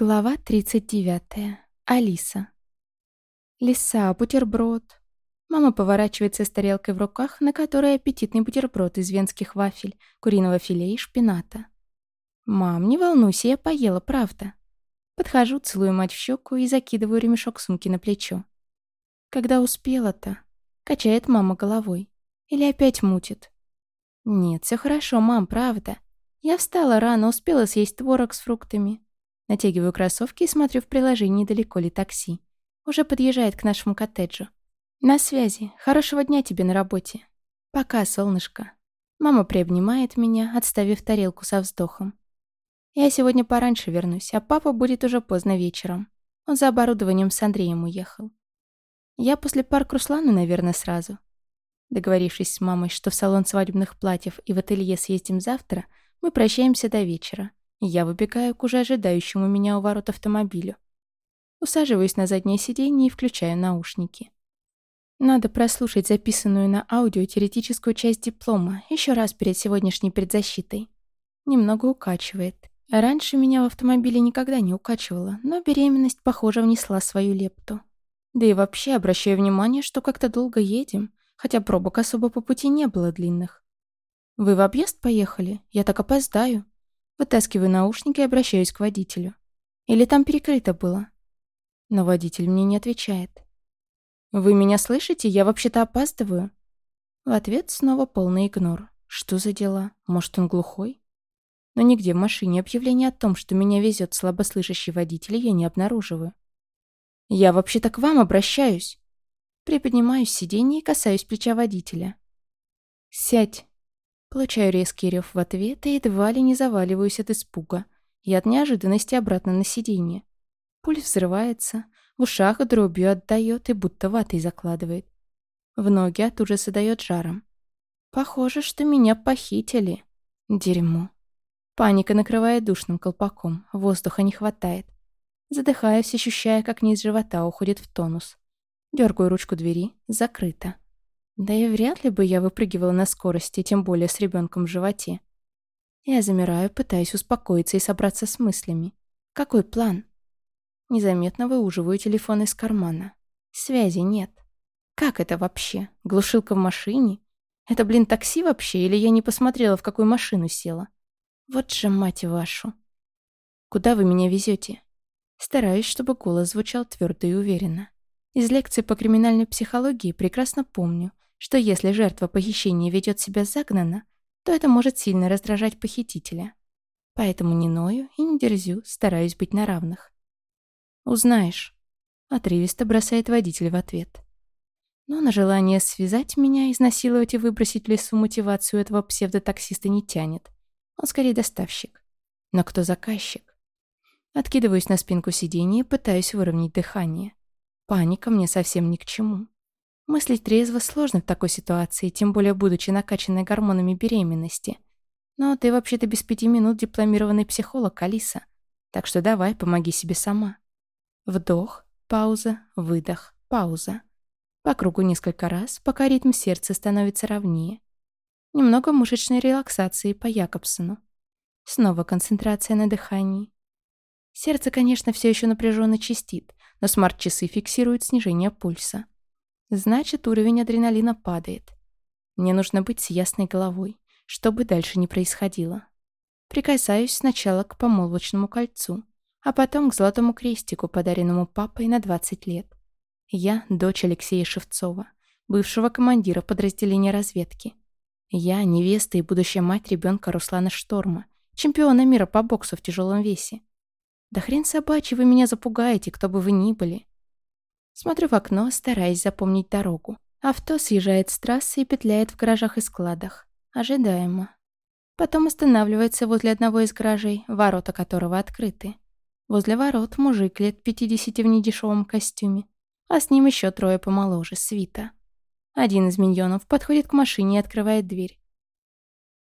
Глава 39. Алиса. Лиса, бутерброд. Мама поворачивается с тарелкой в руках, на которой аппетитный бутерброд из венских вафель, куриного филе и шпината. «Мам, не волнуйся, я поела, правда». Подхожу, целую мать в щеку и закидываю ремешок сумки на плечо. «Когда успела-то?» — качает мама головой. «Или опять мутит?» «Нет, все хорошо, мам, правда. Я встала рано, успела съесть творог с фруктами, Натягиваю кроссовки и смотрю в приложении, далеко ли такси. Уже подъезжает к нашему коттеджу. На связи. Хорошего дня тебе на работе. Пока, солнышко. Мама приобнимает меня, отставив тарелку со вздохом. Я сегодня пораньше вернусь, а папа будет уже поздно вечером. Он за оборудованием с Андреем уехал. Я после пар к наверное, сразу. Договорившись с мамой, что в салон свадебных платьев и в ателье съездим завтра, мы прощаемся до вечера. Я выбегаю к уже ожидающему меня у ворот автомобилю. Усаживаюсь на заднее сиденье и включаю наушники. Надо прослушать записанную на аудио теоретическую часть диплома еще раз перед сегодняшней предзащитой. Немного укачивает. Раньше меня в автомобиле никогда не укачивало, но беременность, похоже, внесла свою лепту. Да и вообще обращаю внимание, что как-то долго едем, хотя пробок особо по пути не было длинных. «Вы в объезд поехали? Я так опоздаю», Вытаскиваю наушники и обращаюсь к водителю. Или там перекрыто было? Но водитель мне не отвечает. «Вы меня слышите? Я вообще-то опаздываю». В ответ снова полный игнор. Что за дела? Может, он глухой? Но нигде в машине объявления о том, что меня везет слабослышащий водитель, я не обнаруживаю. «Я вообще-то к вам обращаюсь». Приподнимаюсь с сиденья и касаюсь плеча водителя. «Сядь», Получаю резкий рев в ответ и едва ли не заваливаюсь от испуга и от неожиданности обратно на сиденье. Пульс взрывается, в ушах дробью отдает и будто ватой закладывает. В ноги от ужаса дает жаром. Похоже, что меня похитили. Дерьмо. Паника накрывает душным колпаком, воздуха не хватает. Задыхаюсь, ощущая, как низ живота уходит в тонус. Дергаю ручку двери, закрыто. Да и вряд ли бы я выпрыгивала на скорости, тем более с ребенком в животе. Я замираю, пытаясь успокоиться и собраться с мыслями. Какой план? Незаметно выуживаю телефон из кармана. Связи нет. Как это вообще? Глушилка в машине? Это, блин, такси вообще? Или я не посмотрела, в какую машину села? Вот же мать вашу. Куда вы меня везете? Стараюсь, чтобы голос звучал твердо и уверенно. Из лекции по криминальной психологии прекрасно помню, что если жертва похищения ведет себя загнанно, то это может сильно раздражать похитителя. Поэтому не ною и не дерзю, стараюсь быть на равных. «Узнаешь», — отрывисто бросает водитель в ответ. Но на желание связать меня, изнасиловать и выбросить в лесу мотивацию этого псевдотаксиста не тянет. Он скорее доставщик. Но кто заказчик? Откидываюсь на спинку сиденья и пытаюсь выровнять дыхание. Паника мне совсем ни к чему. Мыслить трезво сложно в такой ситуации, тем более будучи накачанной гормонами беременности. Но ты вообще-то без пяти минут дипломированный психолог, Алиса. Так что давай, помоги себе сама. Вдох, пауза, выдох, пауза. По кругу несколько раз, пока ритм сердца становится ровнее. Немного мышечной релаксации по Якобсону. Снова концентрация на дыхании. Сердце, конечно, все еще напряженно чистит, но смарт-часы фиксируют снижение пульса. Значит, уровень адреналина падает. Мне нужно быть с ясной головой, что бы дальше ни происходило. Прикасаюсь сначала к помолвочному кольцу, а потом к золотому крестику, подаренному папой на 20 лет. Я дочь Алексея Шевцова, бывшего командира подразделения разведки. Я невеста и будущая мать ребенка Руслана Шторма, чемпиона мира по боксу в тяжелом весе. Да хрен собачий, вы меня запугаете, кто бы вы ни были. Смотрю в окно, стараясь запомнить дорогу. Авто съезжает с трассы и петляет в гаражах и складах. Ожидаемо. Потом останавливается возле одного из гаражей, ворота которого открыты. Возле ворот мужик лет 50 в недешевом костюме, а с ним еще трое помоложе, свита. Один из миньонов подходит к машине и открывает дверь.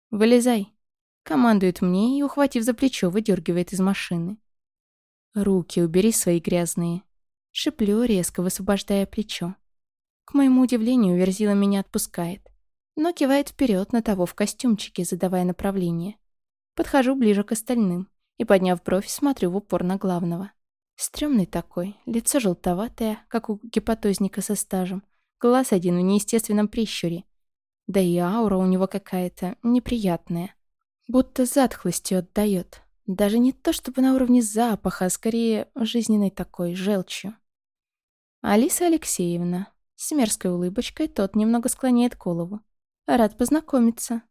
«Вылезай», — командует мне и, ухватив за плечо, выдергивает из машины. «Руки убери свои грязные», Шиплю, резко высвобождая плечо. К моему удивлению, Верзила меня отпускает, но кивает вперед на того в костюмчике, задавая направление. Подхожу ближе к остальным и, подняв бровь, смотрю в упор на главного. Стрёмный такой, лицо желтоватое, как у гепатозника со стажем, глаз один в неестественном прищуре. Да и аура у него какая-то неприятная. Будто затхлостью отдает. Даже не то чтобы на уровне запаха, а скорее жизненной такой, желчью. Алиса Алексеевна. С мерзкой улыбочкой тот немного склоняет голову. Рад познакомиться.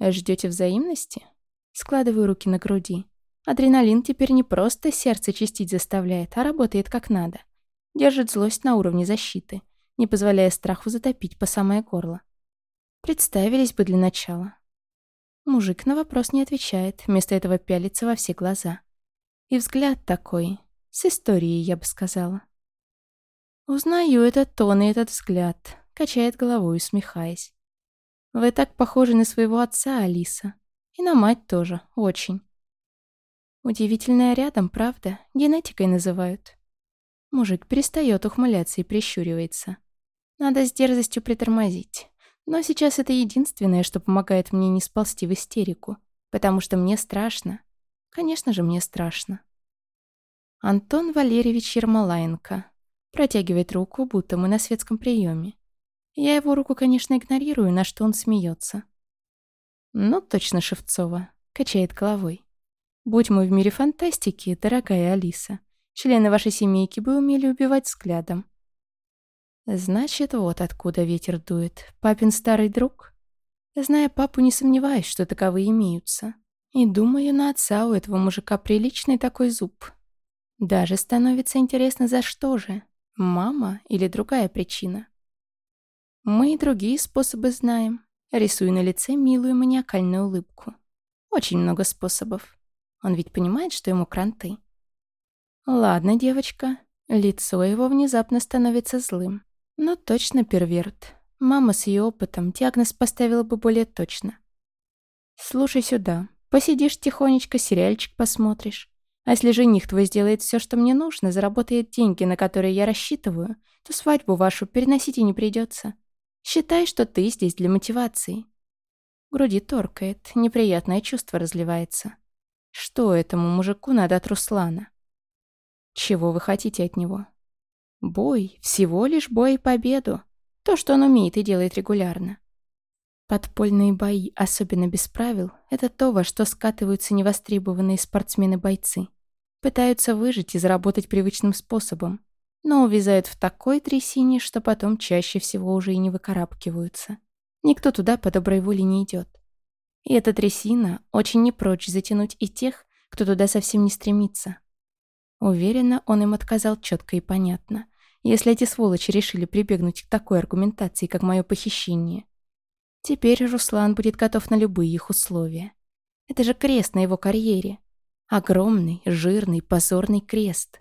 Ждете взаимности? Складываю руки на груди. Адреналин теперь не просто сердце чистить заставляет, а работает как надо. Держит злость на уровне защиты, не позволяя страху затопить по самое горло. Представились бы для начала. Мужик на вопрос не отвечает, вместо этого пялится во все глаза. И взгляд такой, с историей, я бы сказала. Узнаю этот тон и этот взгляд, качает головой, усмехаясь. Вы так похожи на своего отца, Алиса. И на мать тоже, очень. Удивительная рядом, правда? Генетикой называют. Мужик перестает ухмыляться и прищуривается. Надо с дерзостью притормозить. Но сейчас это единственное, что помогает мне не сползти в истерику. Потому что мне страшно. Конечно же, мне страшно. Антон Валерьевич Ермолаенко. Протягивает руку, будто мы на светском приеме. Я его руку, конечно, игнорирую, на что он смеется. Ну, точно Шевцова. Качает головой. Будь мы в мире фантастики, дорогая Алиса, члены вашей семейки бы умели убивать взглядом. Значит, вот откуда ветер дует. Папин старый друг? Зная папу, не сомневаюсь, что таковые имеются. И думаю, на отца у этого мужика приличный такой зуб. Даже становится интересно, за что же? Мама или другая причина? Мы и другие способы знаем. Рисую на лице милую маниакальную улыбку. Очень много способов. Он ведь понимает, что ему кранты. Ладно, девочка. Лицо его внезапно становится злым. Но точно перверт. Мама с ее опытом диагноз поставила бы более точно. Слушай сюда. Посидишь тихонечко, сериальчик посмотришь. А если жених твой сделает все, что мне нужно, заработает деньги, на которые я рассчитываю, то свадьбу вашу переносить и не придется. Считай, что ты здесь для мотивации. Груди торкает, неприятное чувство разливается. Что этому мужику надо от Руслана? Чего вы хотите от него? Бой, всего лишь бой и победу. То, что он умеет и делает регулярно. Подпольные бои, особенно без правил, это то, во что скатываются невостребованные спортсмены-бойцы. Пытаются выжить и заработать привычным способом, но увязают в такой трясине, что потом чаще всего уже и не выкарабкиваются. Никто туда по доброй воле не идет. И эта трясина очень не прочь затянуть и тех, кто туда совсем не стремится. Уверена, он им отказал четко и понятно, если эти сволочи решили прибегнуть к такой аргументации, как мое похищение. Теперь Руслан будет готов на любые их условия. Это же крест на его карьере. Огромный, жирный, позорный крест.